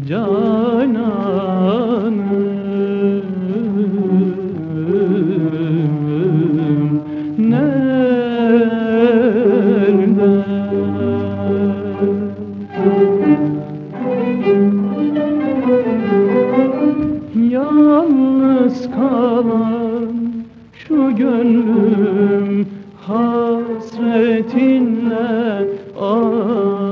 cananım nerede Yalnız kalan şu gönlüm hasretinle ah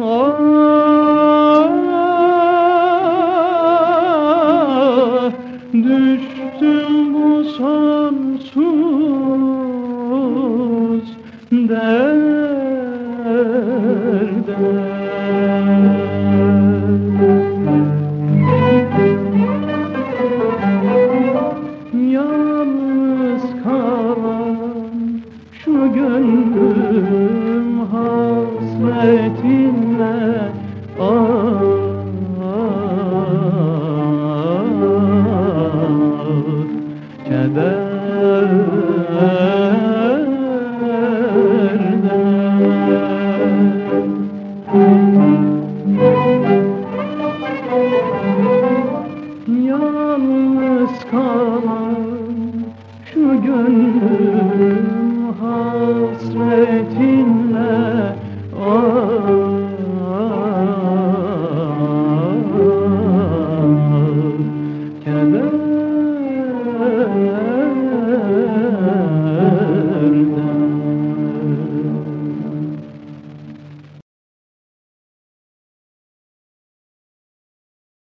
Ah düştüm bu sonsuz derde Yalnız kalan şu gönlüm hasretinle ah Yalnız kalan şu gönlüm